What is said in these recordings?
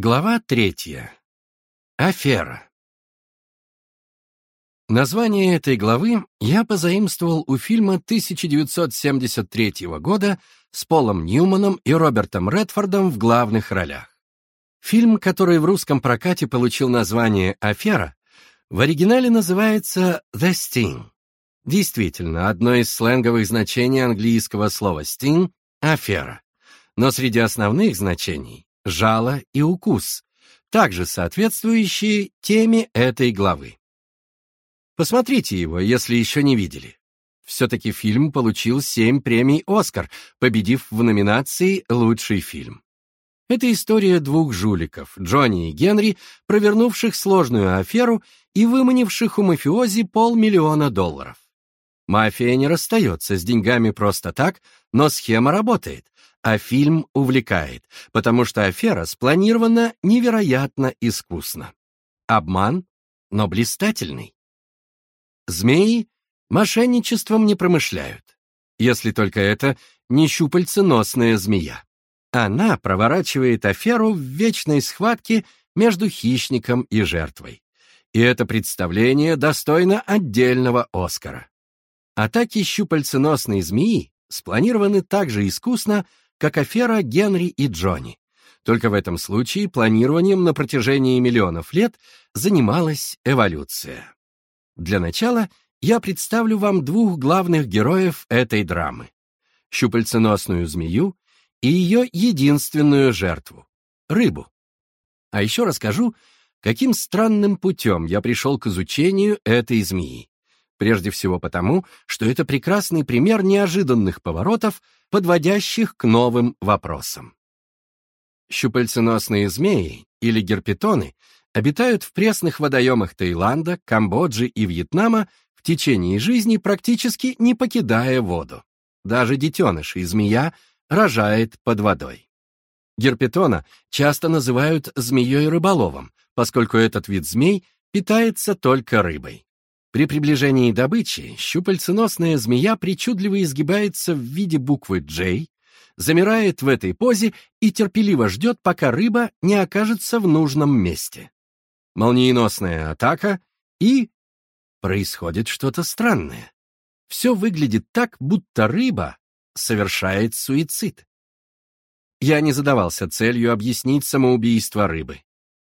Глава третья. Афера. Название этой главы я позаимствовал у фильма 1973 года с Полом Ньюманом и Робертом Редфордом в главных ролях. Фильм, который в русском прокате получил название «Афера», в оригинале называется «The Sting». Действительно, одно из сленговых значений английского слова «sting» — «афера». Но среди основных значений — жало и укус, также соответствующие теме этой главы. Посмотрите его, если еще не видели. Все-таки фильм получил семь премий «Оскар», победив в номинации «Лучший фильм». Это история двух жуликов, Джонни и Генри, провернувших сложную аферу и выманивших у мафиози полмиллиона долларов. Мафия не расстается с деньгами просто так, но схема работает, а фильм увлекает, потому что афера спланирована невероятно искусно. Обман, но блистательный. Змеи мошенничеством не промышляют, если только это не щупальценосная змея. Она проворачивает аферу в вечной схватке между хищником и жертвой. И это представление достойно отдельного Оскара. Атаки щупальценосной змеи спланированы так же искусно, как афера Генри и Джонни. Только в этом случае планированием на протяжении миллионов лет занималась эволюция. Для начала я представлю вам двух главных героев этой драмы — щупальценосную змею и ее единственную жертву — рыбу. А еще расскажу, каким странным путем я пришел к изучению этой змеи. Прежде всего потому, что это прекрасный пример неожиданных поворотов, подводящих к новым вопросам. Щупальценосные змеи, или герпетоны, обитают в пресных водоемах Таиланда, Камбоджи и Вьетнама в течение жизни, практически не покидая воду. Даже детеныши и змея рожает под водой. Герпетона часто называют змеей-рыболовом, поскольку этот вид змей питается только рыбой. При приближении добычи щупальценосная змея причудливо изгибается в виде буквы J, замирает в этой позе и терпеливо ждет, пока рыба не окажется в нужном месте. Молниеносная атака, и происходит что-то странное. Все выглядит так, будто рыба совершает суицид. Я не задавался целью объяснить самоубийство рыбы.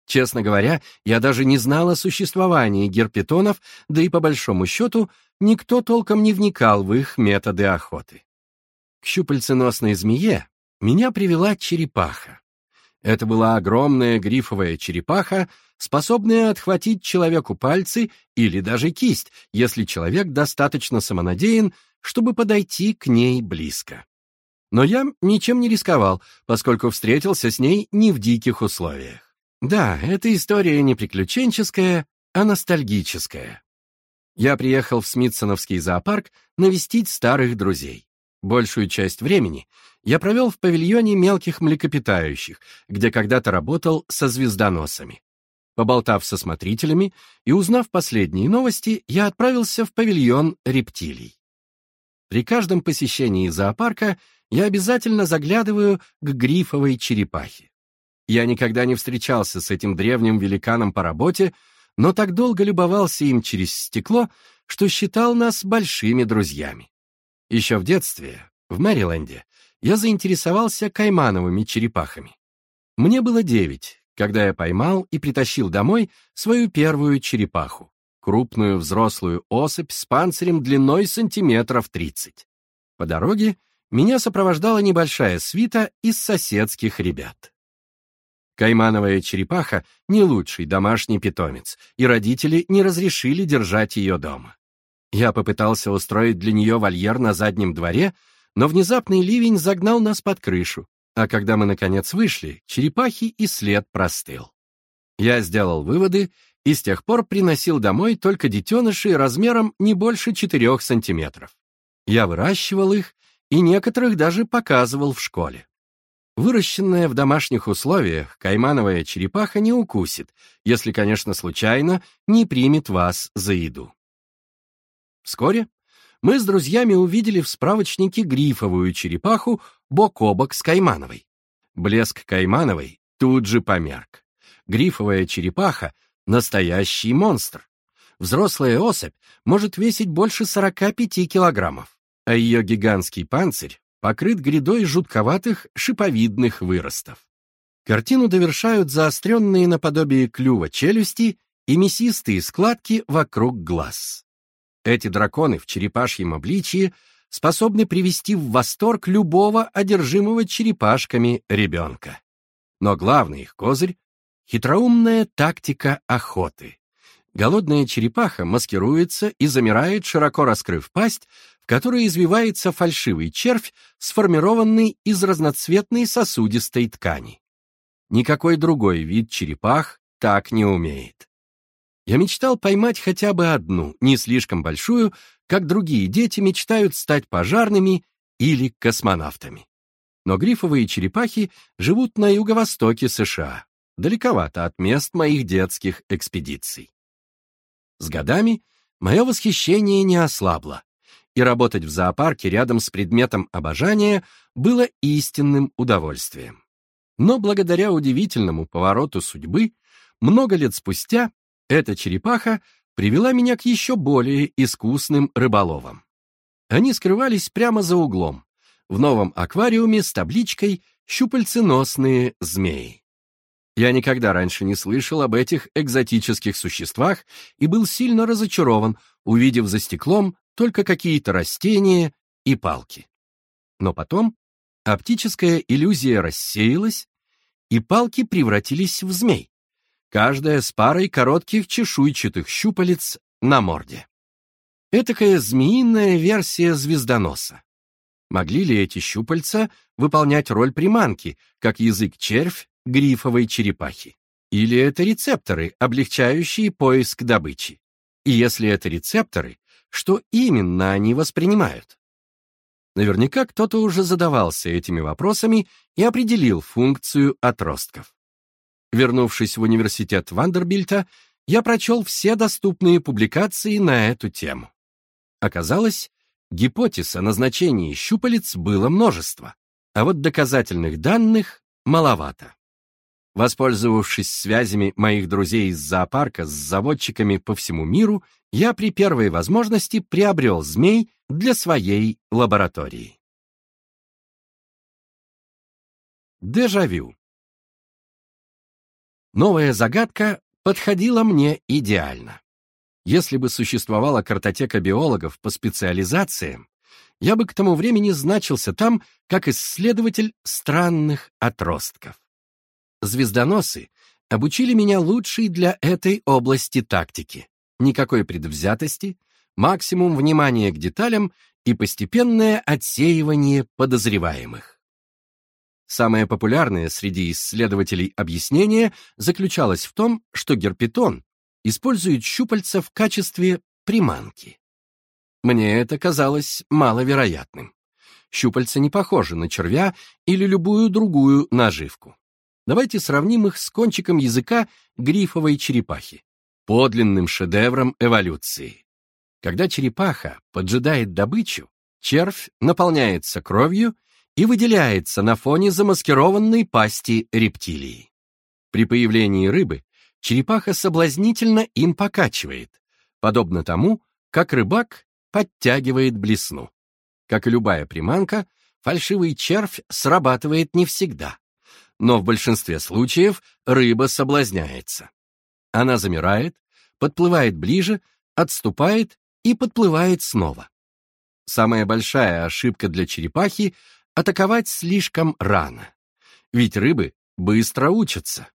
Честно говоря, я даже не знал о существовании герпетонов, да и по большому счету никто толком не вникал в их методы охоты. К щупальценосной змее меня привела черепаха. Это была огромная грифовая черепаха, способная отхватить человеку пальцы или даже кисть, если человек достаточно самонадеян, чтобы подойти к ней близко. Но я ничем не рисковал, поскольку встретился с ней не в диких условиях. Да, эта история не приключенческая, а ностальгическая. Я приехал в Смитсоновский зоопарк навестить старых друзей. Большую часть времени я провел в павильоне мелких млекопитающих, где когда-то работал со звездоносами. Поболтав со смотрителями и узнав последние новости, я отправился в павильон рептилий. При каждом посещении зоопарка я обязательно заглядываю к грифовой черепахе. Я никогда не встречался с этим древним великаном по работе, но так долго любовался им через стекло, что считал нас большими друзьями. Еще в детстве, в Мэриленде, я заинтересовался каймановыми черепахами. Мне было девять, когда я поймал и притащил домой свою первую черепаху, крупную взрослую особь с панцирем длиной сантиметров 30. По дороге меня сопровождала небольшая свита из соседских ребят. Каймановая черепаха — не лучший домашний питомец, и родители не разрешили держать ее дома. Я попытался устроить для нее вольер на заднем дворе, но внезапный ливень загнал нас под крышу, а когда мы, наконец, вышли, черепахи и след простыл. Я сделал выводы и с тех пор приносил домой только детенышей размером не больше 4 сантиметров. Я выращивал их и некоторых даже показывал в школе. Выращенная в домашних условиях каймановая черепаха не укусит, если, конечно, случайно не примет вас за еду. Вскоре мы с друзьями увидели в справочнике грифовую черепаху бок о бок с каймановой. Блеск каймановой тут же померк. Грифовая черепаха — настоящий монстр. Взрослая особь может весить больше 45 килограммов, а ее гигантский панцирь покрыт грядой жутковатых шиповидных выростов. Картину довершают заостренные наподобие клюва челюсти и мясистые складки вокруг глаз. Эти драконы в черепашьем обличии способны привести в восторг любого одержимого черепашками ребенка. Но главный их козырь — хитроумная тактика охоты. Голодная черепаха маскируется и замирает, широко раскрыв пасть, в которой извивается фальшивый червь, сформированный из разноцветной сосудистой ткани. Никакой другой вид черепах так не умеет. Я мечтал поймать хотя бы одну, не слишком большую, как другие дети мечтают стать пожарными или космонавтами. Но грифовые черепахи живут на юго-востоке США, далековато от мест моих детских экспедиций. С годами мое восхищение не ослабло, и работать в зоопарке рядом с предметом обожания было истинным удовольствием. Но благодаря удивительному повороту судьбы, много лет спустя эта черепаха привела меня к еще более искусным рыболовам. Они скрывались прямо за углом, в новом аквариуме с табличкой «Щупальценосные змеи». Я никогда раньше не слышал об этих экзотических существах и был сильно разочарован, увидев за стеклом только какие-то растения и палки. Но потом оптическая иллюзия рассеялась, и палки превратились в змей каждая с парой коротких чешуйчатых щупалец на морде. Этакая змеиная версия звездоноса. Могли ли эти щупальца выполнять роль приманки, как язык-червь грифовой черепахи? Или это рецепторы, облегчающие поиск добычи? И если это рецепторы, что именно они воспринимают? Наверняка кто-то уже задавался этими вопросами и определил функцию отростков. Вернувшись в университет Вандербильта, я прочел все доступные публикации на эту тему. Оказалось, гипотез о назначении щупалец было множество, а вот доказательных данных маловато. Воспользовавшись связями моих друзей из зоопарка с заводчиками по всему миру, я при первой возможности приобрел змей для своей лаборатории. Дежавю. Новая загадка подходила мне идеально. Если бы существовала картотека биологов по специализациям, я бы к тому времени значился там как исследователь странных отростков. Звездоносы обучили меня лучшей для этой области тактики. Никакой предвзятости, максимум внимания к деталям и постепенное отсеивание подозреваемых. Самое популярное среди исследователей объяснение заключалось в том, что герпетон использует щупальца в качестве приманки. Мне это казалось маловероятным. Щупальца не похожи на червя или любую другую наживку. Давайте сравним их с кончиком языка грифовой черепахи, подлинным шедевром эволюции. Когда черепаха поджидает добычу, червь наполняется кровью и выделяется на фоне замаскированной пасти рептилии. При появлении рыбы черепаха соблазнительно им покачивает, подобно тому, как рыбак подтягивает блесну. Как и любая приманка, фальшивый червь срабатывает не всегда, но в большинстве случаев рыба соблазняется. Она замирает, подплывает ближе, отступает и подплывает снова. Самая большая ошибка для черепахи атаковать слишком рано. Ведь рыбы быстро учатся.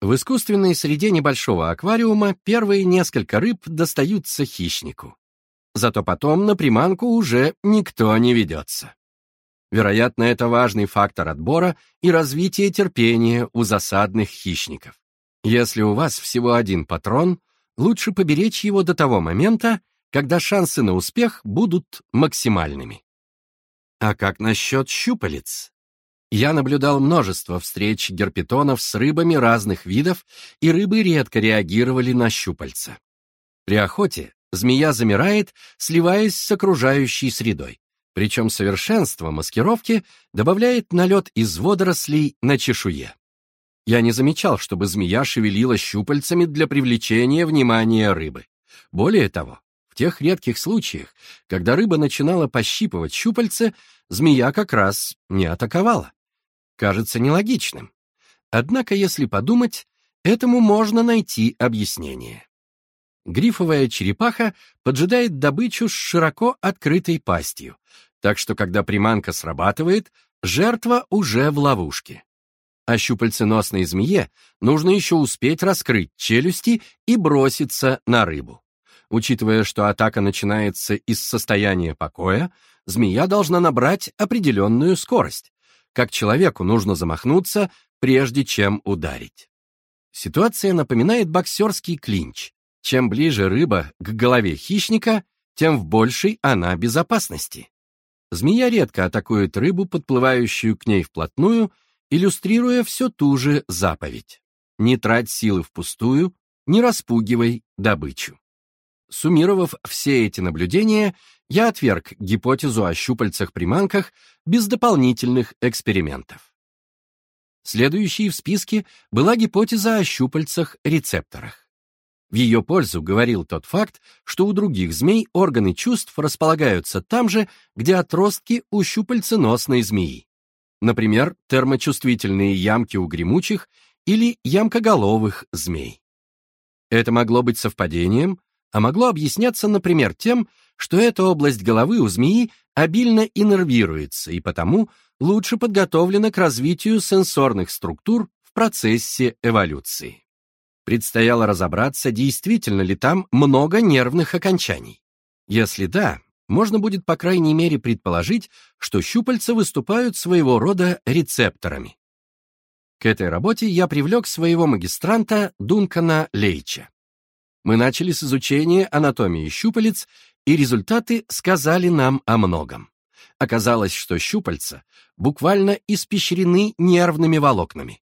В искусственной среде небольшого аквариума первые несколько рыб достаются хищнику. Зато потом на приманку уже никто не ведется. Вероятно, это важный фактор отбора и развития терпения у засадных хищников. Если у вас всего один патрон, лучше поберечь его до того момента, когда шансы на успех будут максимальными. А как насчет щупалец? Я наблюдал множество встреч герпетонов с рыбами разных видов, и рыбы редко реагировали на щупальца. При охоте змея замирает, сливаясь с окружающей средой. Причем совершенство маскировки добавляет налет из водорослей на чешуе. Я не замечал, чтобы змея шевелила щупальцами для привлечения внимания рыбы. Более того, в тех редких случаях, когда рыба начинала пощипывать щупальце, змея как раз не атаковала. Кажется нелогичным. Однако, если подумать, этому можно найти объяснение. Грифовая черепаха поджидает добычу с широко открытой пастью, так что когда приманка срабатывает, жертва уже в ловушке. А щупальценосной змее нужно еще успеть раскрыть челюсти и броситься на рыбу. Учитывая, что атака начинается из состояния покоя, змея должна набрать определенную скорость. Как человеку нужно замахнуться, прежде чем ударить. Ситуация напоминает боксерский клинч. Чем ближе рыба к голове хищника, тем в большей она безопасности. Змея редко атакует рыбу, подплывающую к ней вплотную, иллюстрируя все ту же заповедь. Не трать силы впустую, не распугивай добычу. Суммировав все эти наблюдения, я отверг гипотезу о щупальцах-приманках без дополнительных экспериментов. Следующей в списке была гипотеза о щупальцах-рецепторах. В ее пользу говорил тот факт, что у других змей органы чувств располагаются там же, где отростки у щупальценосной змеи. Например, термочувствительные ямки у гремучих или ямкоголовых змей. Это могло быть совпадением, а могло объясняться, например, тем, что эта область головы у змеи обильно иннервируется и потому лучше подготовлена к развитию сенсорных структур в процессе эволюции. Предстояло разобраться, действительно ли там много нервных окончаний. Если да, можно будет по крайней мере предположить, что щупальца выступают своего рода рецепторами. К этой работе я привлек своего магистранта Дункана Лейча. Мы начали с изучения анатомии щупалец, и результаты сказали нам о многом. Оказалось, что щупальца буквально испещрены нервными волокнами.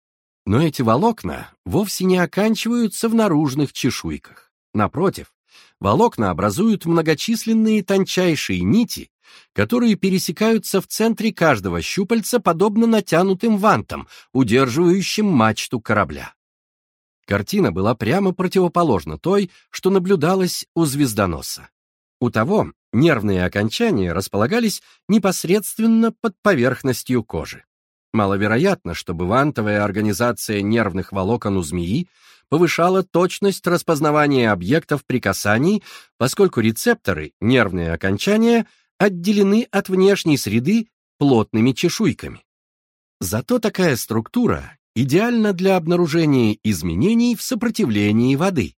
Но эти волокна вовсе не оканчиваются в наружных чешуйках. Напротив, волокна образуют многочисленные тончайшие нити, которые пересекаются в центре каждого щупальца подобно натянутым вантам, удерживающим мачту корабля. Картина была прямо противоположна той, что наблюдалась у звездоноса. У того нервные окончания располагались непосредственно под поверхностью кожи. Маловероятно, чтобы вантовая организация нервных волокон у змеи повышала точность распознавания объектов при касании, поскольку рецепторы, нервные окончания, отделены от внешней среды плотными чешуйками. Зато такая структура идеальна для обнаружения изменений в сопротивлении воды,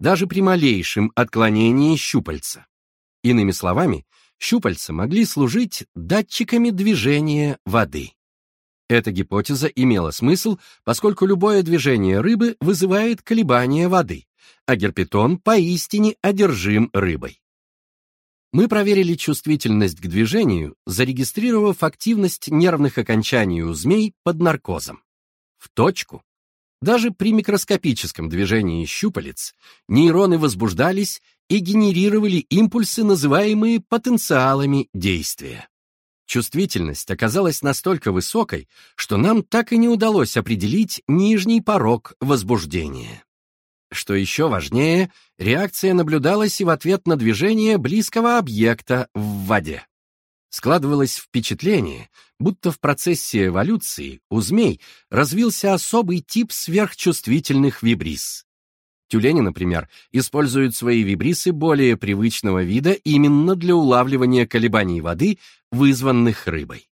даже при малейшем отклонении щупальца. Иными словами, щупальца могли служить датчиками движения воды. Эта гипотеза имела смысл, поскольку любое движение рыбы вызывает колебания воды, а герпетон поистине одержим рыбой. Мы проверили чувствительность к движению, зарегистрировав активность нервных окончаний у змей под наркозом. В точку. Даже при микроскопическом движении щупалец нейроны возбуждались и генерировали импульсы, называемые потенциалами действия. Чувствительность оказалась настолько высокой, что нам так и не удалось определить нижний порог возбуждения. Что еще важнее, реакция наблюдалась и в ответ на движение близкого объекта в воде. Складывалось впечатление, будто в процессе эволюции у змей развился особый тип сверхчувствительных вибрис. Тюлени, например, используют свои вибрисы более привычного вида именно для улавливания колебаний воды, вызванных рыбой.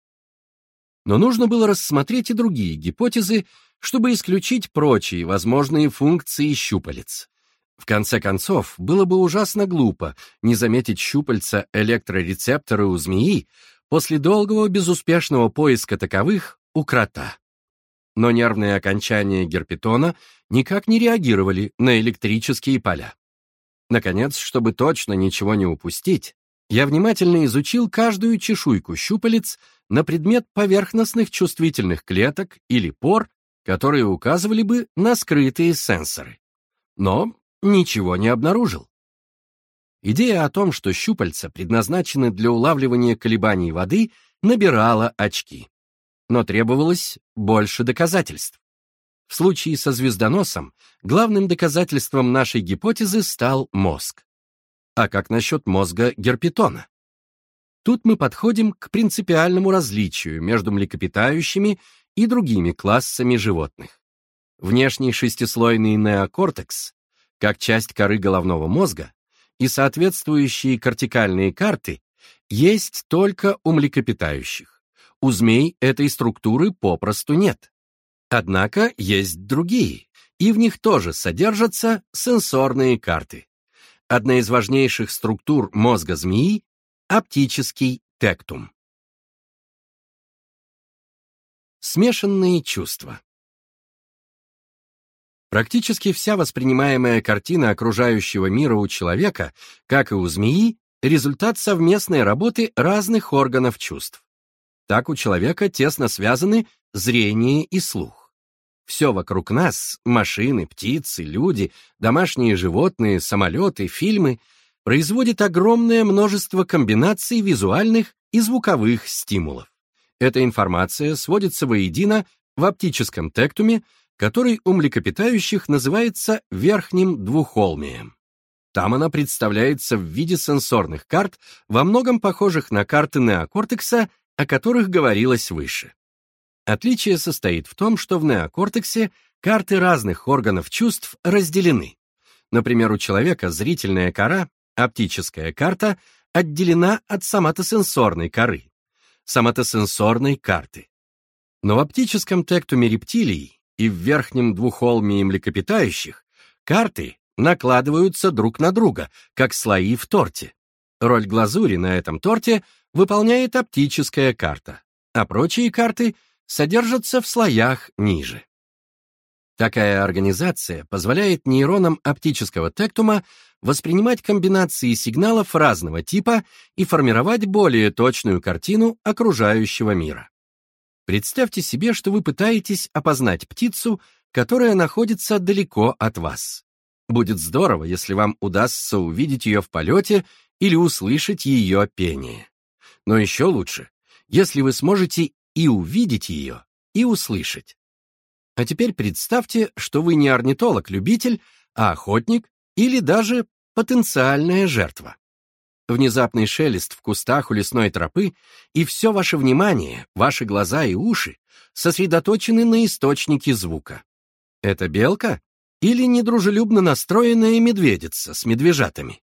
Но нужно было рассмотреть и другие гипотезы, чтобы исключить прочие возможные функции щупалец. В конце концов, было бы ужасно глупо не заметить щупальца электрорецепторы у змеи после долгого безуспешного поиска таковых у крота но нервные окончания герпетона никак не реагировали на электрические поля. Наконец, чтобы точно ничего не упустить, я внимательно изучил каждую чешуйку щупалец на предмет поверхностных чувствительных клеток или пор, которые указывали бы на скрытые сенсоры. Но ничего не обнаружил. Идея о том, что щупальца предназначены для улавливания колебаний воды, набирала очки но требовалось больше доказательств. В случае со звездоносом главным доказательством нашей гипотезы стал мозг. А как насчет мозга герпетона? Тут мы подходим к принципиальному различию между млекопитающими и другими классами животных. Внешний шестислойный неокортекс, как часть коры головного мозга, и соответствующие кортикальные карты есть только у млекопитающих. У змей этой структуры попросту нет. Однако есть другие, и в них тоже содержатся сенсорные карты. Одна из важнейших структур мозга змеи — оптический тектум. Смешанные чувства. Практически вся воспринимаемая картина окружающего мира у человека, как и у змеи, результат совместной работы разных органов чувств. Так у человека тесно связаны зрение и слух. Все вокруг нас — машины, птицы, люди, домашние животные, самолеты, фильмы — производит огромное множество комбинаций визуальных и звуковых стимулов. Эта информация сводится воедино в оптическом тектуме, который у млекопитающих называется верхним двухолмием. Там она представляется в виде сенсорных карт, во многом похожих на карты неокортекса, о которых говорилось выше. Отличие состоит в том, что в неокортексе карты разных органов чувств разделены. Например, у человека зрительная кора, оптическая карта, отделена от соматосенсорной коры, соматосенсорной карты. Но в оптическом тектуме рептилий и в верхнем двухолмии млекопитающих карты накладываются друг на друга, как слои в торте. Роль глазури на этом торте выполняет оптическая карта, а прочие карты — содержатся в слоях ниже. Такая организация позволяет нейронам оптического тектума воспринимать комбинации сигналов разного типа и формировать более точную картину окружающего мира. Представьте себе, что вы пытаетесь опознать птицу, которая находится далеко от вас. Будет здорово, если вам удастся увидеть ее в полете или услышать ее пение. Но еще лучше, если вы сможете и увидеть ее, и услышать. А теперь представьте, что вы не орнитолог-любитель, а охотник или даже потенциальная жертва. Внезапный шелест в кустах у лесной тропы, и все ваше внимание, ваши глаза и уши сосредоточены на источнике звука. Это белка или недружелюбно настроенная медведица с медвежатами?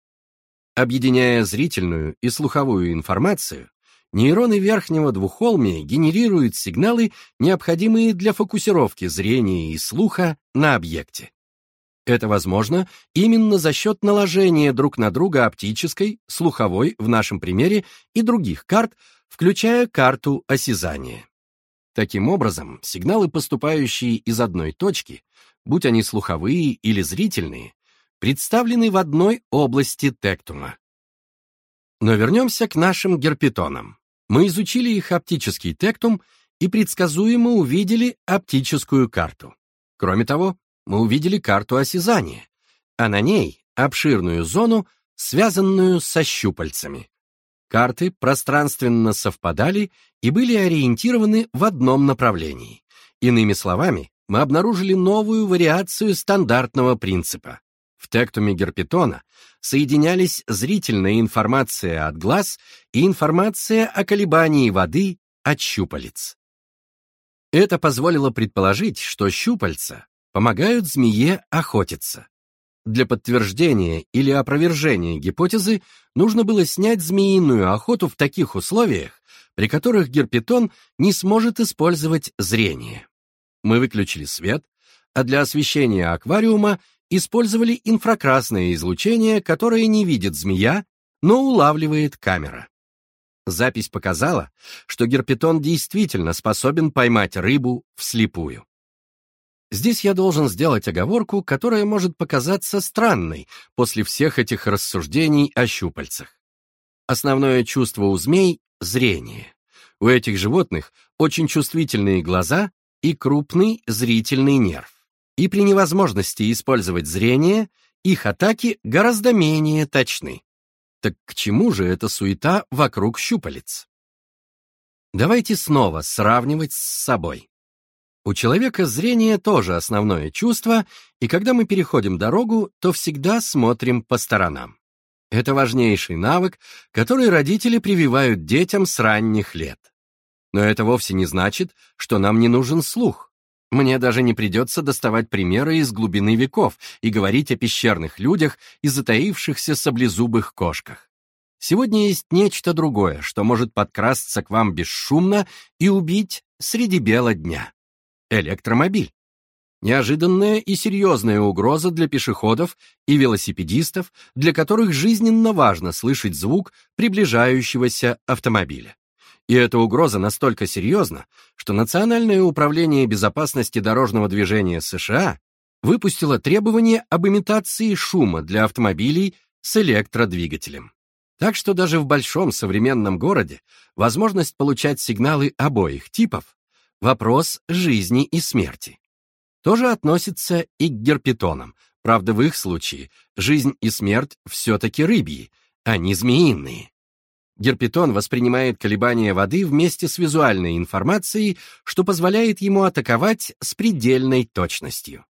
Объединяя зрительную и слуховую информацию, Нейроны верхнего двухолмия генерируют сигналы, необходимые для фокусировки зрения и слуха на объекте. Это возможно именно за счет наложения друг на друга оптической, слуховой в нашем примере и других карт, включая карту осязания. Таким образом, сигналы, поступающие из одной точки, будь они слуховые или зрительные, представлены в одной области тектума. Но вернемся к нашим герпетонам. Мы изучили их оптический тектум и предсказуемо увидели оптическую карту. Кроме того, мы увидели карту осязания, а на ней обширную зону, связанную со щупальцами. Карты пространственно совпадали и были ориентированы в одном направлении. Иными словами, мы обнаружили новую вариацию стандартного принципа. В тектуме герпетона соединялись зрительная информация от глаз и информация о колебании воды от щупалец. Это позволило предположить, что щупальца помогают змее охотиться. Для подтверждения или опровержения гипотезы нужно было снять змеиную охоту в таких условиях, при которых герпетон не сможет использовать зрение. Мы выключили свет, а для освещения аквариума использовали инфракрасное излучение, которое не видит змея, но улавливает камера. Запись показала, что герпетон действительно способен поймать рыбу вслепую. Здесь я должен сделать оговорку, которая может показаться странной после всех этих рассуждений о щупальцах. Основное чувство у змей — зрение. У этих животных очень чувствительные глаза и крупный зрительный нерв и при невозможности использовать зрение их атаки гораздо менее точны. Так к чему же эта суета вокруг щупалец? Давайте снова сравнивать с собой. У человека зрение тоже основное чувство, и когда мы переходим дорогу, то всегда смотрим по сторонам. Это важнейший навык, который родители прививают детям с ранних лет. Но это вовсе не значит, что нам не нужен слух. Мне даже не придется доставать примеры из глубины веков и говорить о пещерных людях и затаившихся саблезубых кошках. Сегодня есть нечто другое, что может подкрасться к вам бесшумно и убить среди бела дня. Электромобиль. Неожиданная и серьезная угроза для пешеходов и велосипедистов, для которых жизненно важно слышать звук приближающегося автомобиля. И эта угроза настолько серьезна, что Национальное управление безопасности дорожного движения США выпустило требование об имитации шума для автомобилей с электродвигателем. Так что даже в большом современном городе возможность получать сигналы обоих типов — вопрос жизни и смерти. Тоже относится и к герпетонам. Правда, в их случае жизнь и смерть все-таки рыбьи, а не змеиные. Герпетон воспринимает колебания воды вместе с визуальной информацией, что позволяет ему атаковать с предельной точностью.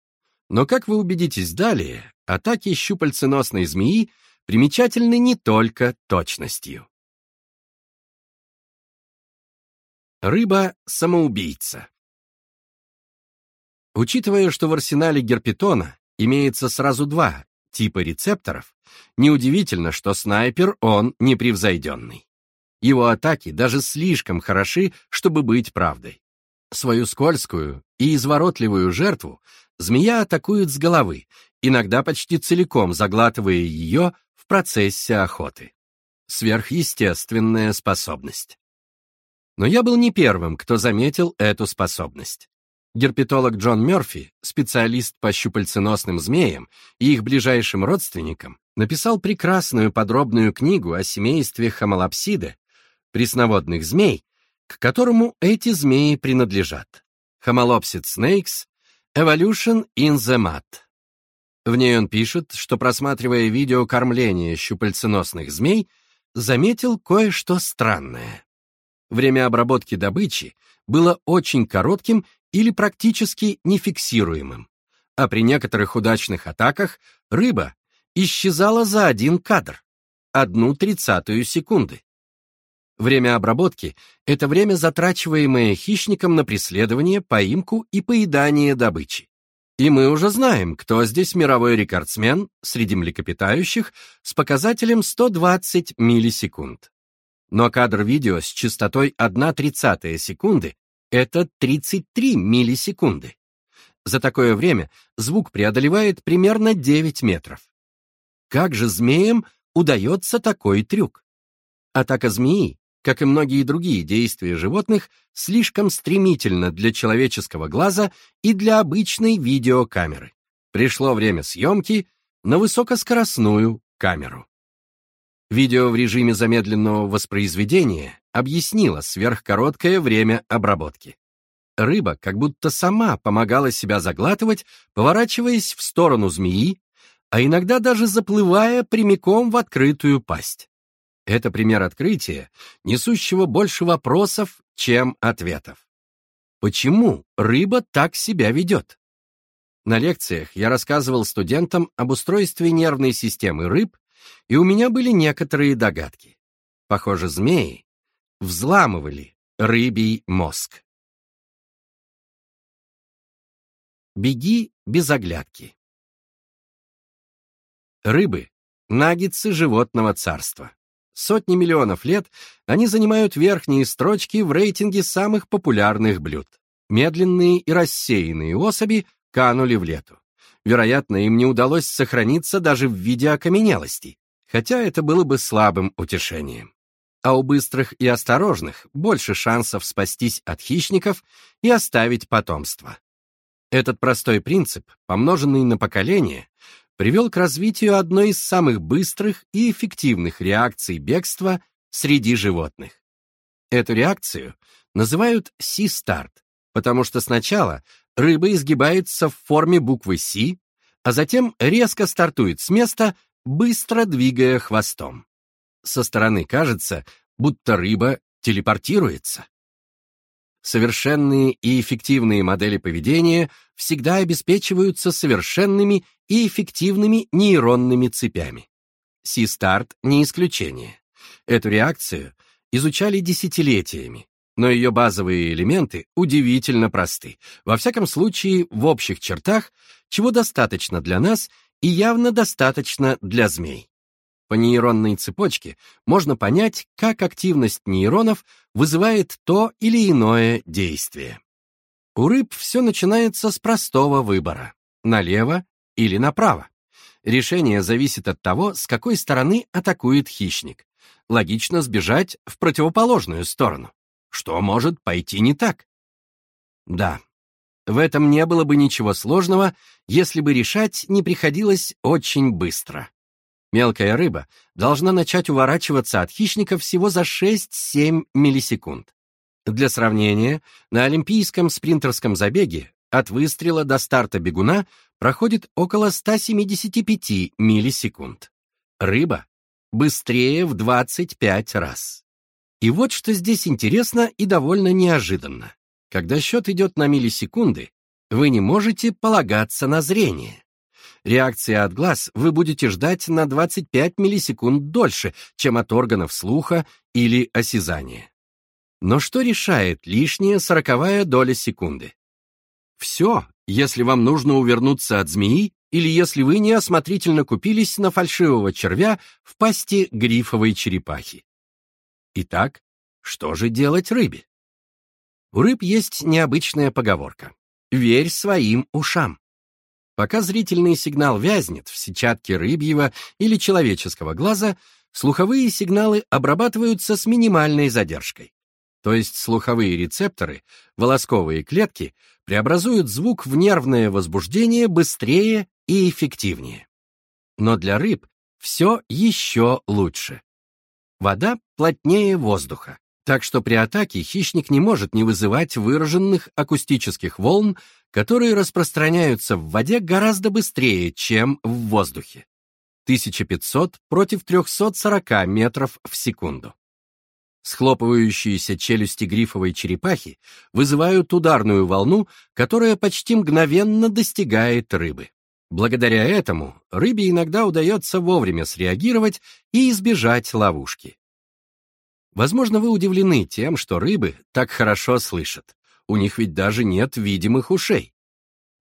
Но, как вы убедитесь далее, атаки щупальценосной змеи примечательны не только точностью. Рыба-самоубийца Учитывая, что в арсенале герпетона имеется сразу два типа рецепторов, неудивительно, что снайпер он непревзойденный. Его атаки даже слишком хороши, чтобы быть правдой. Свою скользкую и изворотливую жертву змея атакует с головы, иногда почти целиком заглатывая ее в процессе охоты. Сверхъестественная способность. Но я был не первым, кто заметил эту способность. Герпетолог Джон Мёрфи, специалист по щупальценосным змеям и их ближайшим родственникам, написал прекрасную подробную книгу о семействе Хамалапсиды, пресноводных змей, к которому эти змеи принадлежат. Хамалопсид Snakes Evolution in the Mud. В ней он пишет, что, просматривая видео кормления щупальценосных змей, заметил кое-что странное. Время обработки добычи было очень коротким или практически нефиксируемым, а при некоторых удачных атаках рыба исчезала за один кадр, одну тридцатую секунды. Время обработки — это время, затрачиваемое хищником на преследование, поимку и поедание добычи. И мы уже знаем, кто здесь мировой рекордсмен среди млекопитающих с показателем 120 миллисекунд. Но кадр видео с частотой 1,30 секунды — это 33 миллисекунды. За такое время звук преодолевает примерно 9 метров. Как же змеям удается такой трюк? Атака змеи, как и многие другие действия животных, слишком стремительно для человеческого глаза и для обычной видеокамеры. Пришло время съемки на высокоскоростную камеру. Видео в режиме замедленного воспроизведения объяснило сверхкороткое время обработки. Рыба как будто сама помогала себя заглатывать, поворачиваясь в сторону змеи, а иногда даже заплывая прямиком в открытую пасть. Это пример открытия, несущего больше вопросов, чем ответов. Почему рыба так себя ведет? На лекциях я рассказывал студентам об устройстве нервной системы рыб, и у меня были некоторые догадки. Похоже, змеи взламывали рыбий мозг. Беги без оглядки. Рыбы — наггетсы животного царства. Сотни миллионов лет они занимают верхние строчки в рейтинге самых популярных блюд. Медленные и рассеянные особи канули в лету. Вероятно, им не удалось сохраниться даже в виде окаменелостей, хотя это было бы слабым утешением. А у быстрых и осторожных больше шансов спастись от хищников и оставить потомство. Этот простой принцип, помноженный на поколение, привел к развитию одной из самых быстрых и эффективных реакций бегства среди животных. Эту реакцию называют Sea-Start, потому что сначала рыба изгибается в форме буквы «Си», а затем резко стартует с места, быстро двигая хвостом. Со стороны кажется, будто рыба телепортируется. Совершенные и эффективные модели поведения всегда обеспечиваются совершенными и эффективными нейронными цепями. Си-старт не исключение. Эту реакцию изучали десятилетиями, но ее базовые элементы удивительно просты, во всяком случае в общих чертах, чего достаточно для нас и явно достаточно для змей. По нейронной цепочке можно понять, как активность нейронов вызывает то или иное действие. У рыб все начинается с простого выбора – налево или направо. Решение зависит от того, с какой стороны атакует хищник. Логично сбежать в противоположную сторону. Что может пойти не так? Да, в этом не было бы ничего сложного, если бы решать не приходилось очень быстро. Мелкая рыба должна начать уворачиваться от хищника всего за 6-7 миллисекунд. Для сравнения, на олимпийском спринтерском забеге от выстрела до старта бегуна проходит около 175 миллисекунд. Рыба быстрее в 25 раз. И вот что здесь интересно и довольно неожиданно. Когда счет идет на миллисекунды, вы не можете полагаться на зрение. Реакция от глаз вы будете ждать на 25 миллисекунд дольше, чем от органов слуха или осязания. Но что решает лишняя сороковая доля секунды? Все, если вам нужно увернуться от змеи или если вы неосмотрительно купились на фальшивого червя в пасти грифовой черепахи. Итак, что же делать рыбе? У рыб есть необычная поговорка «Верь своим ушам». Пока зрительный сигнал вязнет в сетчатке рыбьего или человеческого глаза, слуховые сигналы обрабатываются с минимальной задержкой то есть слуховые рецепторы, волосковые клетки, преобразуют звук в нервное возбуждение быстрее и эффективнее. Но для рыб все еще лучше. Вода плотнее воздуха, так что при атаке хищник не может не вызывать выраженных акустических волн, которые распространяются в воде гораздо быстрее, чем в воздухе. 1500 против 340 метров в секунду. Схлопывающиеся челюсти грифовой черепахи вызывают ударную волну, которая почти мгновенно достигает рыбы. Благодаря этому рыбе иногда удается вовремя среагировать и избежать ловушки. Возможно, вы удивлены тем, что рыбы так хорошо слышат. У них ведь даже нет видимых ушей.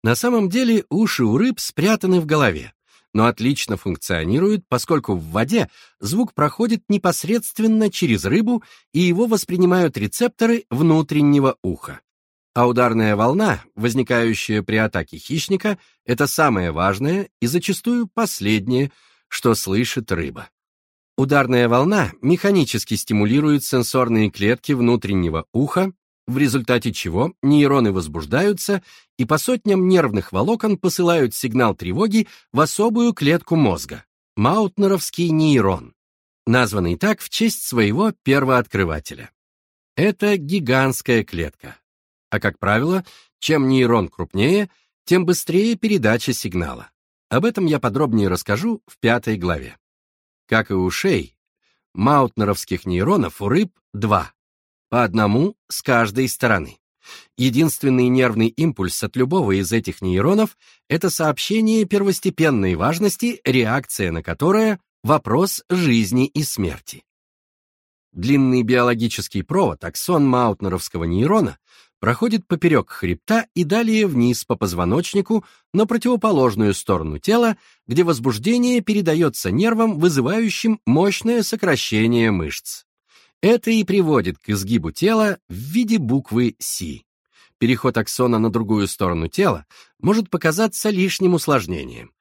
На самом деле уши у рыб спрятаны в голове но отлично функционирует, поскольку в воде звук проходит непосредственно через рыбу и его воспринимают рецепторы внутреннего уха. А ударная волна, возникающая при атаке хищника, это самое важное и зачастую последнее, что слышит рыба. Ударная волна механически стимулирует сенсорные клетки внутреннего уха, в результате чего нейроны возбуждаются и по сотням нервных волокон посылают сигнал тревоги в особую клетку мозга – Маутнеровский нейрон, названный так в честь своего первооткрывателя. Это гигантская клетка. А как правило, чем нейрон крупнее, тем быстрее передача сигнала. Об этом я подробнее расскажу в пятой главе. Как и ушей, маутнеровских нейронов у рыб два по одному с каждой стороны. Единственный нервный импульс от любого из этих нейронов — это сообщение первостепенной важности, реакция на которое — вопрос жизни и смерти. Длинный биологический провод, аксон маутнеровского нейрона, проходит поперек хребта и далее вниз по позвоночнику на противоположную сторону тела, где возбуждение передается нервам, вызывающим мощное сокращение мышц. Это и приводит к изгибу тела в виде буквы «Си». Переход аксона на другую сторону тела может показаться лишним усложнением.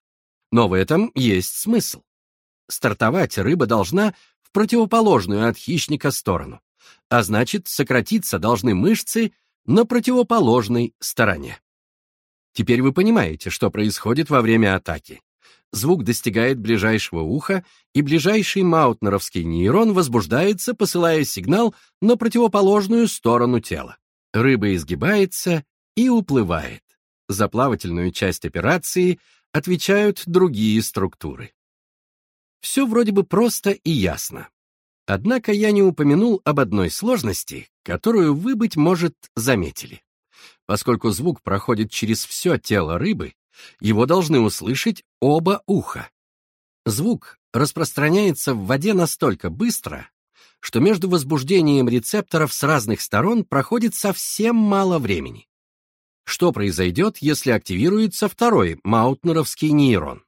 Но в этом есть смысл. Стартовать рыба должна в противоположную от хищника сторону, а значит, сократиться должны мышцы на противоположной стороне. Теперь вы понимаете, что происходит во время атаки звук достигает ближайшего уха, и ближайший маутнеровский нейрон возбуждается, посылая сигнал на противоположную сторону тела. Рыба изгибается и уплывает. За плавательную часть операции отвечают другие структуры. Все вроде бы просто и ясно. Однако я не упомянул об одной сложности, которую вы, быть может, заметили. Поскольку звук проходит через все тело рыбы, его должны услышать оба уха. Звук распространяется в воде настолько быстро, что между возбуждением рецепторов с разных сторон проходит совсем мало времени. Что произойдет, если активируется второй маутнеровский нейрон?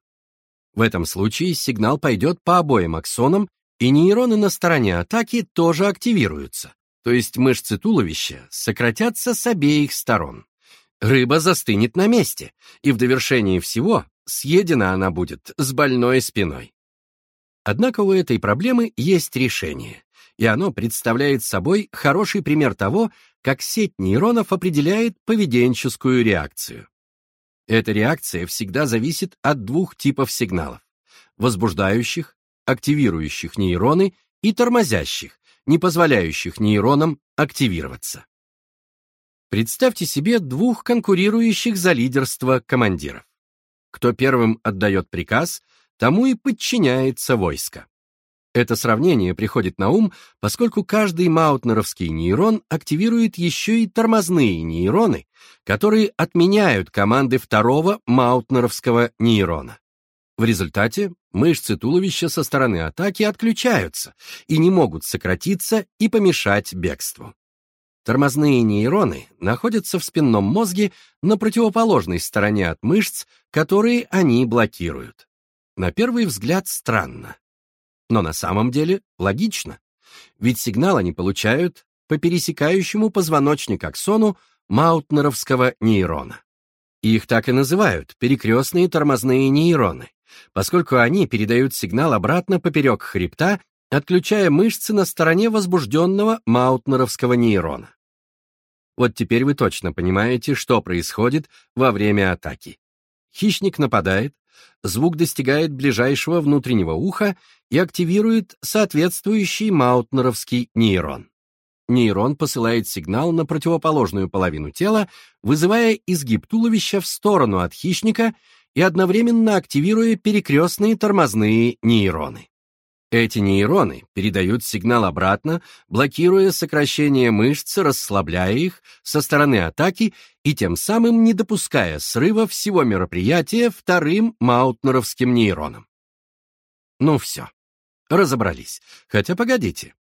В этом случае сигнал пойдет по обоим аксонам, и нейроны на стороне атаки тоже активируются, то есть мышцы туловища сократятся с обеих сторон. Рыба застынет на месте, и в довершении всего съедена она будет с больной спиной. Однако у этой проблемы есть решение, и оно представляет собой хороший пример того, как сеть нейронов определяет поведенческую реакцию. Эта реакция всегда зависит от двух типов сигналов – возбуждающих, активирующих нейроны и тормозящих, не позволяющих нейронам активироваться. Представьте себе двух конкурирующих за лидерство командиров. Кто первым отдает приказ, тому и подчиняется войско. Это сравнение приходит на ум, поскольку каждый маутнеровский нейрон активирует еще и тормозные нейроны, которые отменяют команды второго маутнеровского нейрона. В результате мышцы туловища со стороны атаки отключаются и не могут сократиться и помешать бегству. Тормозные нейроны находятся в спинном мозге на противоположной стороне от мышц, которые они блокируют. На первый взгляд странно. Но на самом деле логично. Ведь сигнал они получают по пересекающему позвоночник аксону маутнеровского нейрона. Их так и называют перекрестные тормозные нейроны, поскольку они передают сигнал обратно поперек хребта отключая мышцы на стороне возбужденного маутнеровского нейрона. Вот теперь вы точно понимаете, что происходит во время атаки. Хищник нападает, звук достигает ближайшего внутреннего уха и активирует соответствующий маутнеровский нейрон. Нейрон посылает сигнал на противоположную половину тела, вызывая изгиб туловища в сторону от хищника и одновременно активируя перекрестные тормозные нейроны. Эти нейроны передают сигнал обратно, блокируя сокращение мышц, расслабляя их со стороны атаки и тем самым не допуская срыва всего мероприятия вторым маутнеровским нейроном. Ну все, разобрались. Хотя погодите.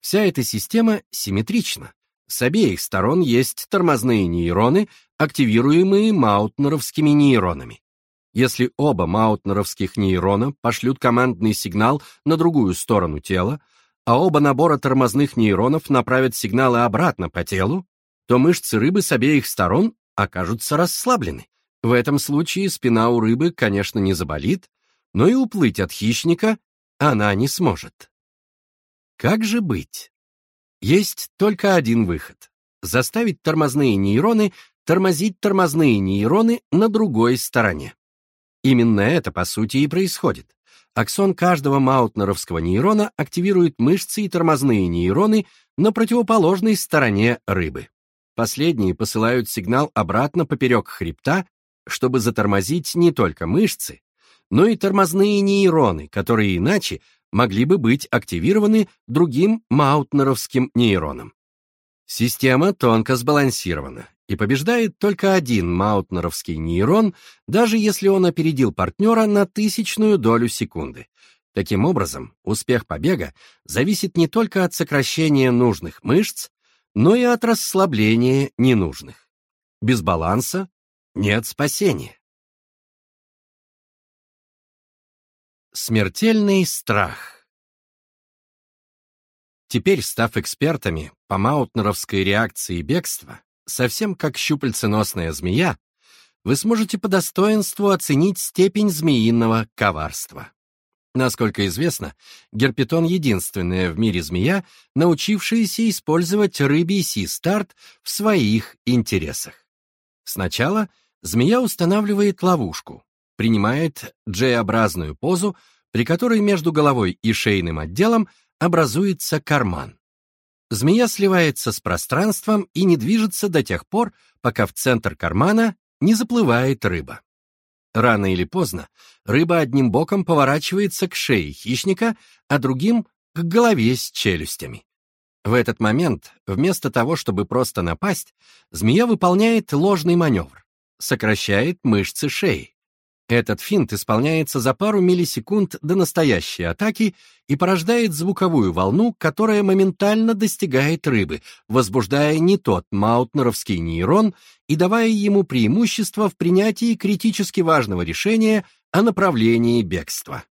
Вся эта система симметрична. С обеих сторон есть тормозные нейроны, активируемые маутнеровскими нейронами. Если оба маутнеровских нейрона пошлют командный сигнал на другую сторону тела, а оба набора тормозных нейронов направят сигналы обратно по телу, то мышцы рыбы с обеих сторон окажутся расслаблены. В этом случае спина у рыбы, конечно, не заболит, но и уплыть от хищника она не сможет. Как же быть? Есть только один выход — заставить тормозные нейроны тормозить тормозные нейроны на другой стороне. Именно это, по сути, и происходит. Аксон каждого маутнеровского нейрона активирует мышцы и тормозные нейроны на противоположной стороне рыбы. Последние посылают сигнал обратно поперек хребта, чтобы затормозить не только мышцы, но и тормозные нейроны, которые иначе могли бы быть активированы другим маутнеровским нейроном. Система тонко сбалансирована, и побеждает только один маутнеровский нейрон, даже если он опередил партнера на тысячную долю секунды. Таким образом, успех побега зависит не только от сокращения нужных мышц, но и от расслабления ненужных. Без баланса нет спасения. Смертельный страх Теперь, став экспертами по маутнеровской реакции бегства, совсем как щупальценосная змея, вы сможете по достоинству оценить степень змеиного коварства. Насколько известно, герпетон — единственная в мире змея, научившаяся использовать рыбий си-старт в своих интересах. Сначала змея устанавливает ловушку, принимает J-образную позу, при которой между головой и шейным отделом образуется карман. Змея сливается с пространством и не движется до тех пор, пока в центр кармана не заплывает рыба. Рано или поздно рыба одним боком поворачивается к шее хищника, а другим — к голове с челюстями. В этот момент, вместо того, чтобы просто напасть, змея выполняет ложный маневр, сокращает мышцы шеи. Этот финт исполняется за пару миллисекунд до настоящей атаки и порождает звуковую волну, которая моментально достигает рыбы, возбуждая не тот маутнеровский нейрон и давая ему преимущество в принятии критически важного решения о направлении бегства.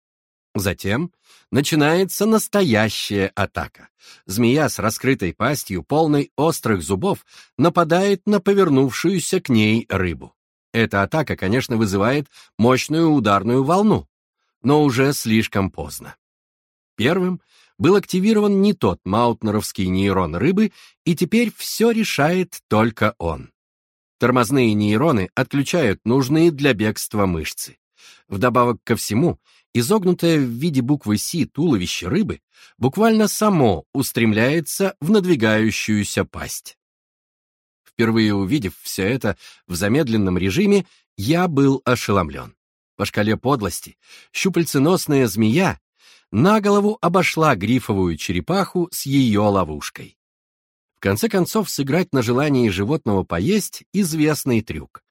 Затем начинается настоящая атака. Змея с раскрытой пастью, полной острых зубов, нападает на повернувшуюся к ней рыбу. Эта атака, конечно, вызывает мощную ударную волну, но уже слишком поздно. Первым был активирован не тот маутнеровский нейрон рыбы, и теперь все решает только он. Тормозные нейроны отключают нужные для бегства мышцы. Вдобавок ко всему, изогнутое в виде буквы «С» туловище рыбы буквально само устремляется в надвигающуюся пасть. Впервые увидев все это в замедленном режиме, я был ошеломлен. По шкале подлости щупальценосная змея на голову обошла грифовую черепаху с ее ловушкой. В конце концов, сыграть на желании животного поесть — известный трюк.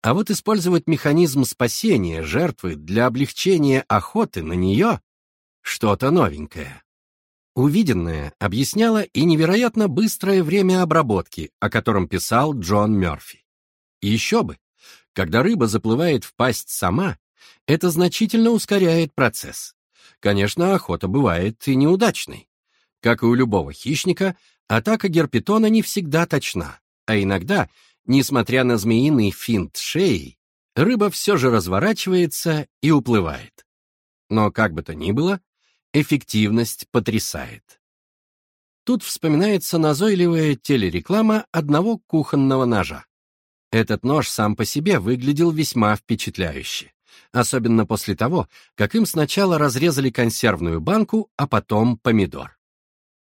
А вот использовать механизм спасения жертвы для облегчения охоты на нее — что-то новенькое. Увиденное объясняло и невероятно быстрое время обработки, о котором писал Джон Мёрфи. еще бы, когда рыба заплывает в пасть сама, это значительно ускоряет процесс. Конечно, охота бывает и неудачной. Как и у любого хищника, атака герпетона не всегда точна, а иногда Несмотря на змеиный финт шеи, рыба все же разворачивается и уплывает. Но как бы то ни было, эффективность потрясает. Тут вспоминается назойливая телереклама одного кухонного ножа. Этот нож сам по себе выглядел весьма впечатляюще, особенно после того, как им сначала разрезали консервную банку, а потом помидор.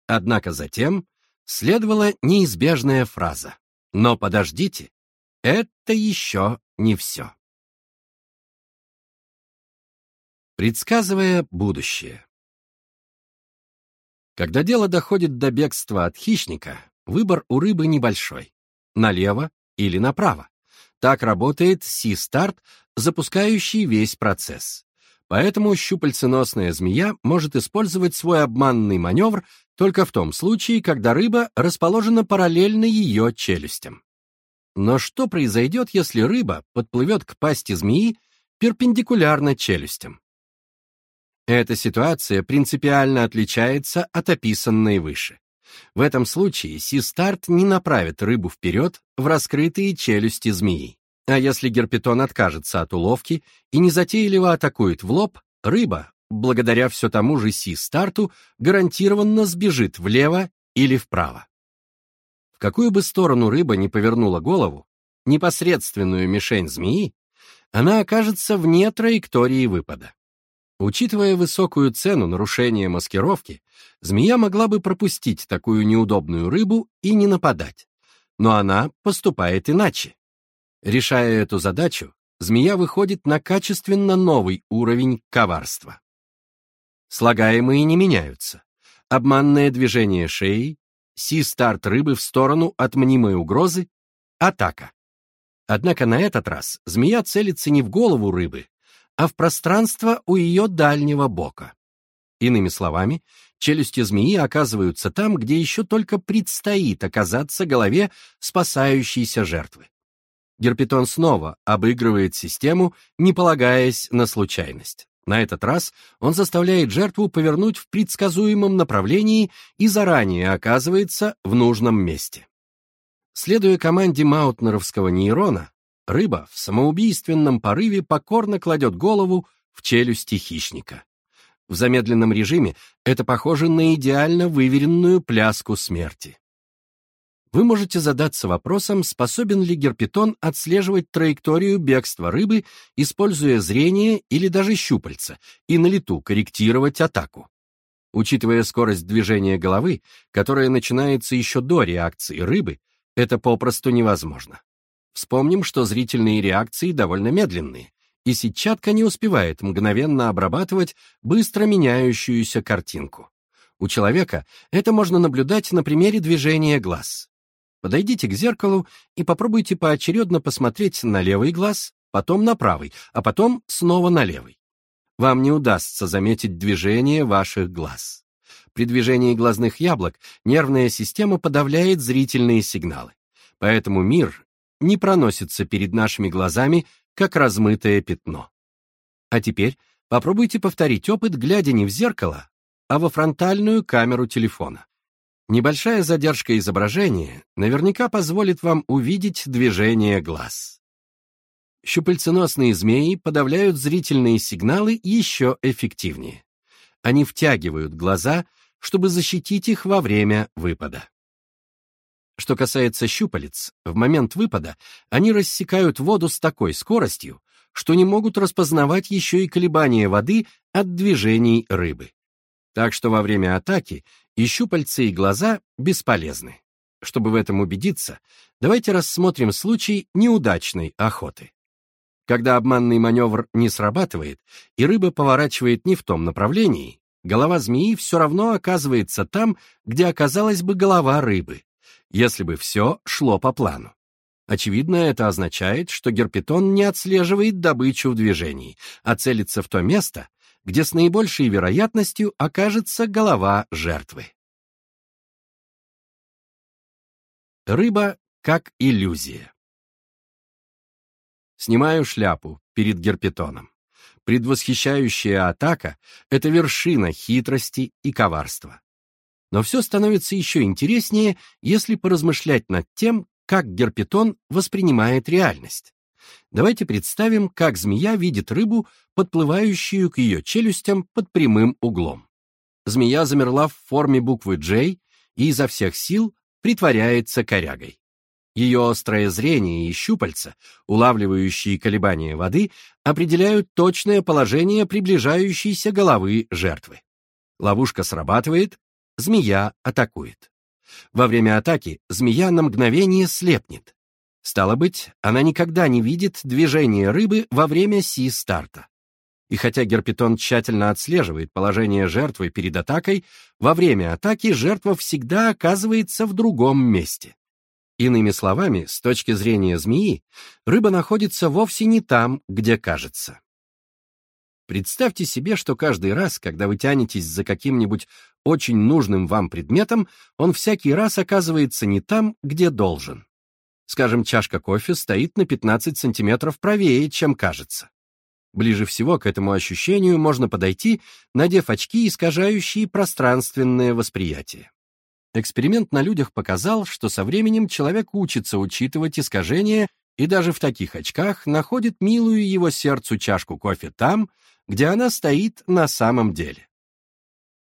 Однако затем следовала неизбежная фраза. Но подождите, это еще не все. Предсказывая будущее. Когда дело доходит до бегства от хищника, выбор у рыбы небольшой — налево или направо. Так работает Си-старт, запускающий весь процесс. Поэтому щупальценосная змея может использовать свой обманный маневр только в том случае, когда рыба расположена параллельно ее челюстям. Но что произойдет, если рыба подплывет к пасти змеи перпендикулярно челюстям? Эта ситуация принципиально отличается от описанной выше. В этом случае Си-старт не направит рыбу вперед в раскрытые челюсти змеи. А если герпетон откажется от уловки и незатейливо атакует в лоб, рыба, благодаря все тому же Си-старту, гарантированно сбежит влево или вправо. В какую бы сторону рыба не повернула голову, непосредственную мишень змеи, она окажется вне траектории выпада. Учитывая высокую цену нарушения маскировки, змея могла бы пропустить такую неудобную рыбу и не нападать. Но она поступает иначе. Решая эту задачу, змея выходит на качественно новый уровень коварства. Слагаемые не меняются. Обманное движение шеи, си-старт рыбы в сторону от мнимой угрозы, атака. Однако на этот раз змея целится не в голову рыбы, а в пространство у ее дальнего бока. Иными словами, челюсти змеи оказываются там, где еще только предстоит оказаться голове спасающейся жертвы. Герпетон снова обыгрывает систему, не полагаясь на случайность. На этот раз он заставляет жертву повернуть в предсказуемом направлении и заранее оказывается в нужном месте. Следуя команде маутнеровского нейрона, рыба в самоубийственном порыве покорно кладет голову в челюсти хищника. В замедленном режиме это похоже на идеально выверенную пляску смерти вы можете задаться вопросом, способен ли герпетон отслеживать траекторию бегства рыбы, используя зрение или даже щупальца, и на лету корректировать атаку. Учитывая скорость движения головы, которая начинается еще до реакции рыбы, это попросту невозможно. Вспомним, что зрительные реакции довольно медленные, и сетчатка не успевает мгновенно обрабатывать быстро меняющуюся картинку. У человека это можно наблюдать на примере движения глаз. Подойдите к зеркалу и попробуйте поочередно посмотреть на левый глаз, потом на правый, а потом снова на левый. Вам не удастся заметить движение ваших глаз. При движении глазных яблок нервная система подавляет зрительные сигналы. Поэтому мир не проносится перед нашими глазами, как размытое пятно. А теперь попробуйте повторить опыт, глядя не в зеркало, а во фронтальную камеру телефона. Небольшая задержка изображения наверняка позволит вам увидеть движение глаз. Щупальценосные змеи подавляют зрительные сигналы еще эффективнее. Они втягивают глаза, чтобы защитить их во время выпада. Что касается щупалец, в момент выпада они рассекают воду с такой скоростью, что не могут распознавать еще и колебания воды от движений рыбы. Так что во время атаки и щупальца, и глаза бесполезны. Чтобы в этом убедиться, давайте рассмотрим случай неудачной охоты. Когда обманный маневр не срабатывает, и рыба поворачивает не в том направлении, голова змеи все равно оказывается там, где оказалась бы голова рыбы, если бы все шло по плану. Очевидно, это означает, что герпетон не отслеживает добычу в движении, а целится в то место, где с наибольшей вероятностью окажется голова жертвы. Рыба как иллюзия. Снимаю шляпу перед герпетоном. Предвосхищающая атака — это вершина хитрости и коварства. Но все становится еще интереснее, если поразмышлять над тем, как герпетон воспринимает реальность. Давайте представим, как змея видит рыбу, подплывающую к ее челюстям под прямым углом. Змея замерла в форме буквы J и изо всех сил притворяется корягой. Ее острое зрение и щупальца, улавливающие колебания воды, определяют точное положение приближающейся головы жертвы. Ловушка срабатывает, змея атакует. Во время атаки змея на мгновение слепнет. Стало быть, она никогда не видит движения рыбы во время си-старта. И хотя герпетон тщательно отслеживает положение жертвы перед атакой, во время атаки жертва всегда оказывается в другом месте. Иными словами, с точки зрения змеи, рыба находится вовсе не там, где кажется. Представьте себе, что каждый раз, когда вы тянетесь за каким-нибудь очень нужным вам предметом, он всякий раз оказывается не там, где должен. Скажем, чашка кофе стоит на 15 сантиметров правее, чем кажется. Ближе всего к этому ощущению можно подойти, надев очки, искажающие пространственное восприятие. Эксперимент на людях показал, что со временем человек учится учитывать искажения и даже в таких очках находит милую его сердцу чашку кофе там, где она стоит на самом деле.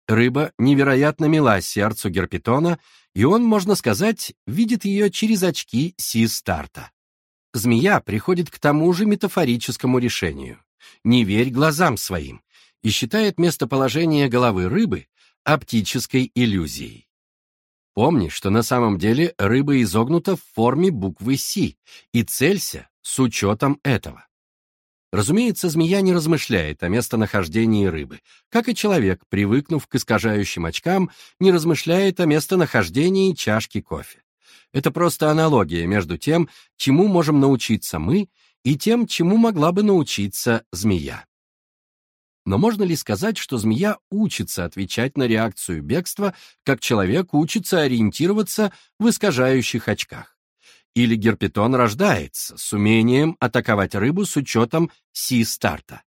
Рыба невероятно мила сердцу герпетона, и он, можно сказать, видит ее через очки Си-старта. Змея приходит к тому же метафорическому решению. Не верь глазам своим и считает местоположение головы рыбы оптической иллюзией. Помни, что на самом деле рыба изогнута в форме буквы «Си» и целься с учетом этого. Разумеется, змея не размышляет о местонахождении рыбы, как и человек, привыкнув к искажающим очкам, не размышляет о местонахождении чашки кофе. Это просто аналогия между тем, чему можем научиться мы, и тем, чему могла бы научиться змея. Но можно ли сказать, что змея учится отвечать на реакцию бегства, как человек учится ориентироваться в искажающих очках? Или герпетон рождается с умением атаковать рыбу с учетом си-старта.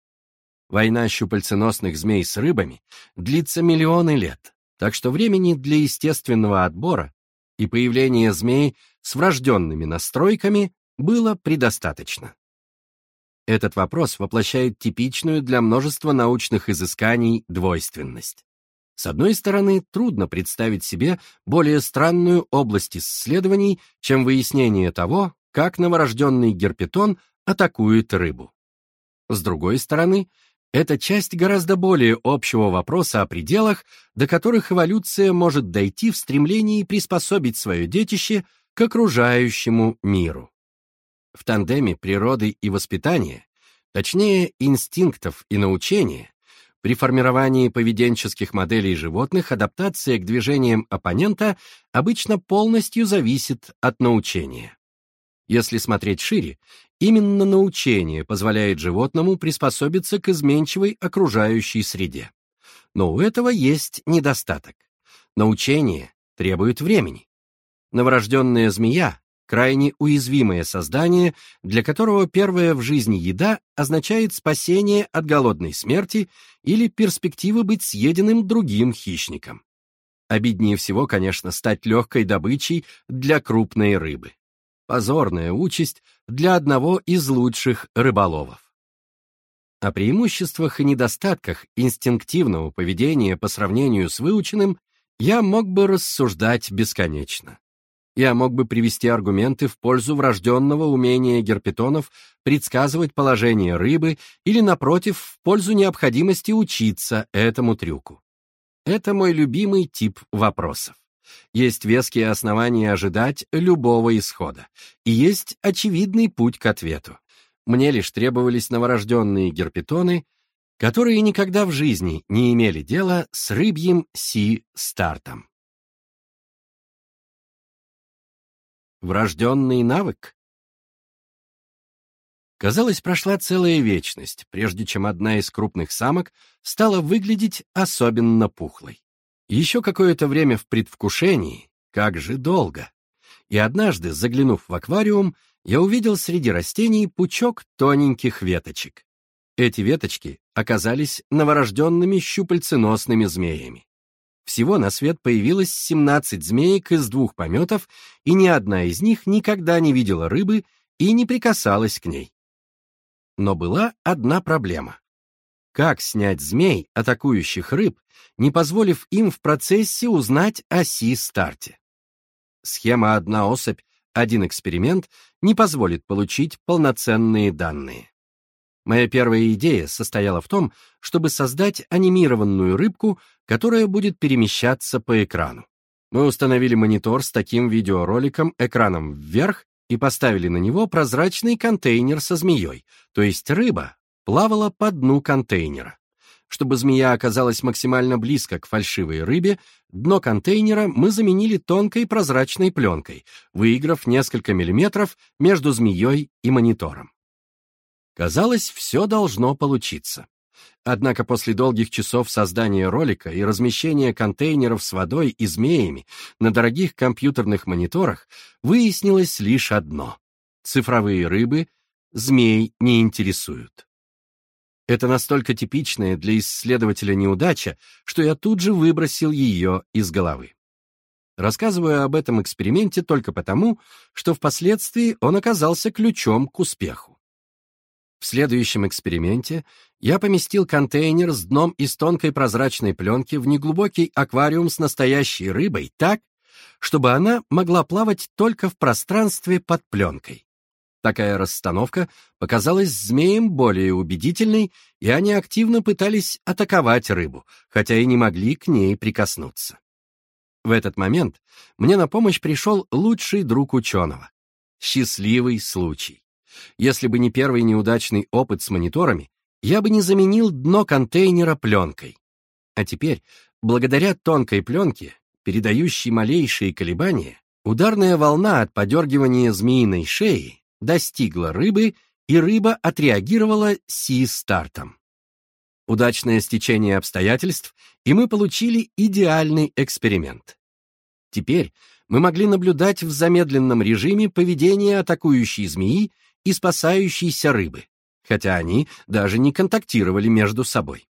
Война щупальценосных змей с рыбами длится миллионы лет, так что времени для естественного отбора и появления змей с врожденными настройками было предостаточно. Этот вопрос воплощает типичную для множества научных изысканий двойственность. С одной стороны, трудно представить себе более странную область исследований, чем выяснение того, как новорожденный герпетон атакует рыбу. С другой стороны, это часть гораздо более общего вопроса о пределах, до которых эволюция может дойти в стремлении приспособить свое детище к окружающему миру. В тандеме природы и воспитания, точнее инстинктов и научения, При формировании поведенческих моделей животных адаптация к движениям оппонента обычно полностью зависит от научения. Если смотреть шире, именно научение позволяет животному приспособиться к изменчивой окружающей среде. Но у этого есть недостаток. Научение требует времени. Новорожденная змея крайне уязвимое создание, для которого первая в жизни еда означает спасение от голодной смерти или перспективы быть съеденным другим хищником. Обиднее всего, конечно, стать легкой добычей для крупной рыбы. Позорная участь для одного из лучших рыболовов. О преимуществах и недостатках инстинктивного поведения по сравнению с выученным я мог бы рассуждать бесконечно я мог бы привести аргументы в пользу врожденного умения герпетонов предсказывать положение рыбы или, напротив, в пользу необходимости учиться этому трюку. Это мой любимый тип вопросов. Есть веские основания ожидать любого исхода, и есть очевидный путь к ответу. Мне лишь требовались новорожденные герпетоны, которые никогда в жизни не имели дела с рыбьим си-стартом. Врожденный навык? Казалось, прошла целая вечность, прежде чем одна из крупных самок стала выглядеть особенно пухлой. Еще какое-то время в предвкушении, как же долго. И однажды, заглянув в аквариум, я увидел среди растений пучок тоненьких веточек. Эти веточки оказались новорожденными щупальценосными змеями. Всего на свет появилось 17 змеек из двух пометов, и ни одна из них никогда не видела рыбы и не прикасалась к ней. Но была одна проблема. Как снять змей, атакующих рыб, не позволив им в процессе узнать о Си-старте? Схема «одна особь, один эксперимент» не позволит получить полноценные данные. Моя первая идея состояла в том, чтобы создать анимированную рыбку, которая будет перемещаться по экрану. Мы установили монитор с таким видеороликом экраном вверх и поставили на него прозрачный контейнер со змеей, то есть рыба плавала по дну контейнера. Чтобы змея оказалась максимально близко к фальшивой рыбе, дно контейнера мы заменили тонкой прозрачной пленкой, выиграв несколько миллиметров между змеей и монитором. Казалось, все должно получиться. Однако после долгих часов создания ролика и размещения контейнеров с водой и змеями на дорогих компьютерных мониторах выяснилось лишь одно. Цифровые рыбы змей не интересуют. Это настолько типичная для исследователя неудача, что я тут же выбросил ее из головы. Рассказываю об этом эксперименте только потому, что впоследствии он оказался ключом к успеху. В следующем эксперименте я поместил контейнер с дном из тонкой прозрачной пленки в неглубокий аквариум с настоящей рыбой так, чтобы она могла плавать только в пространстве под пленкой. Такая расстановка показалась змеям более убедительной, и они активно пытались атаковать рыбу, хотя и не могли к ней прикоснуться. В этот момент мне на помощь пришел лучший друг ученого — счастливый случай. Если бы не первый неудачный опыт с мониторами, я бы не заменил дно контейнера пленкой. А теперь, благодаря тонкой пленке, передающей малейшие колебания, ударная волна от подергивания змеиной шеи достигла рыбы, и рыба отреагировала си-стартом. Удачное стечение обстоятельств, и мы получили идеальный эксперимент. Теперь мы могли наблюдать в замедленном режиме поведение атакующей змеи и спасающейся рыбы, хотя они даже не контактировали между собой.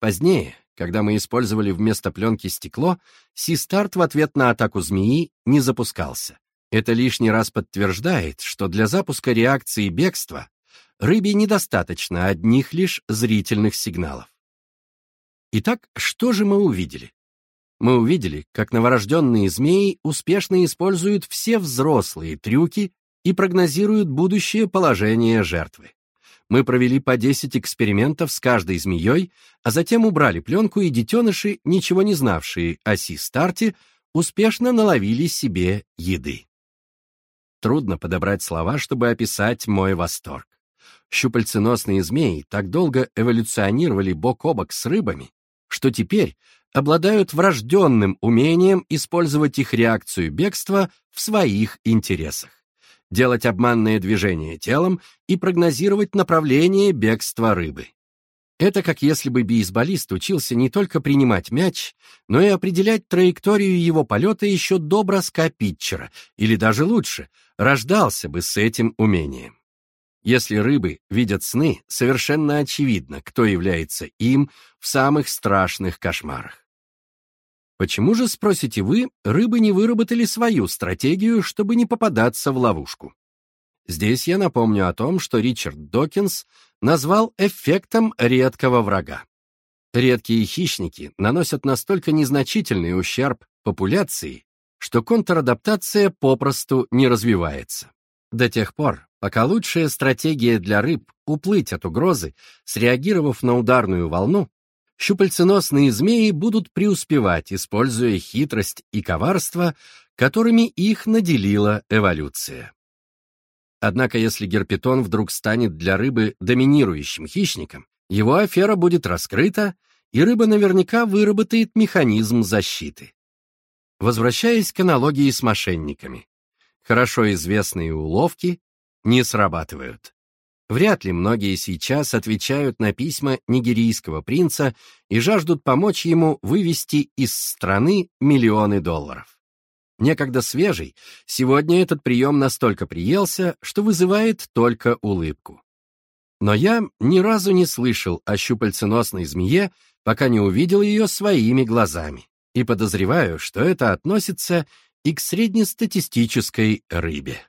Позднее, когда мы использовали вместо пленки стекло, Си-старт в ответ на атаку змеи не запускался. Это лишний раз подтверждает, что для запуска реакции бегства рыбе недостаточно одних лишь зрительных сигналов. Итак, что же мы увидели? Мы увидели, как новорожденные змеи успешно используют все взрослые трюки и прогнозируют будущее положение жертвы. Мы провели по 10 экспериментов с каждой змеей, а затем убрали пленку, и детеныши, ничего не знавшие о Си-старте, успешно наловили себе еды. Трудно подобрать слова, чтобы описать мой восторг. Щупальценосные змеи так долго эволюционировали бок о бок с рыбами, что теперь обладают врожденным умением использовать их реакцию бегства в своих интересах, делать обманные движения телом и прогнозировать направление бегства рыбы. Это как если бы бейсболист учился не только принимать мяч, но и определять траекторию его полета еще до броска питчера, или даже лучше, рождался бы с этим умением. Если рыбы видят сны, совершенно очевидно, кто является им в самых страшных кошмарах. Почему же, спросите вы, рыбы не выработали свою стратегию, чтобы не попадаться в ловушку? Здесь я напомню о том, что Ричард Докинс назвал эффектом редкого врага. Редкие хищники наносят настолько незначительный ущерб популяции, что контрадаптация попросту не развивается. До тех пор, пока лучшая стратегия для рыб — уплыть от угрозы, среагировав на ударную волну, щупальценосные змеи будут преуспевать, используя хитрость и коварство, которыми их наделила эволюция. Однако если герпетон вдруг станет для рыбы доминирующим хищником, его афера будет раскрыта, и рыба наверняка выработает механизм защиты. Возвращаясь к аналогии с мошенниками. Хорошо известные уловки не срабатывают. Вряд ли многие сейчас отвечают на письма нигерийского принца и жаждут помочь ему вывести из страны миллионы долларов. Некогда свежий, сегодня этот прием настолько приелся, что вызывает только улыбку. Но я ни разу не слышал о щупальценосной змее, пока не увидел ее своими глазами, и подозреваю, что это относится и к среднестатистической рыбе.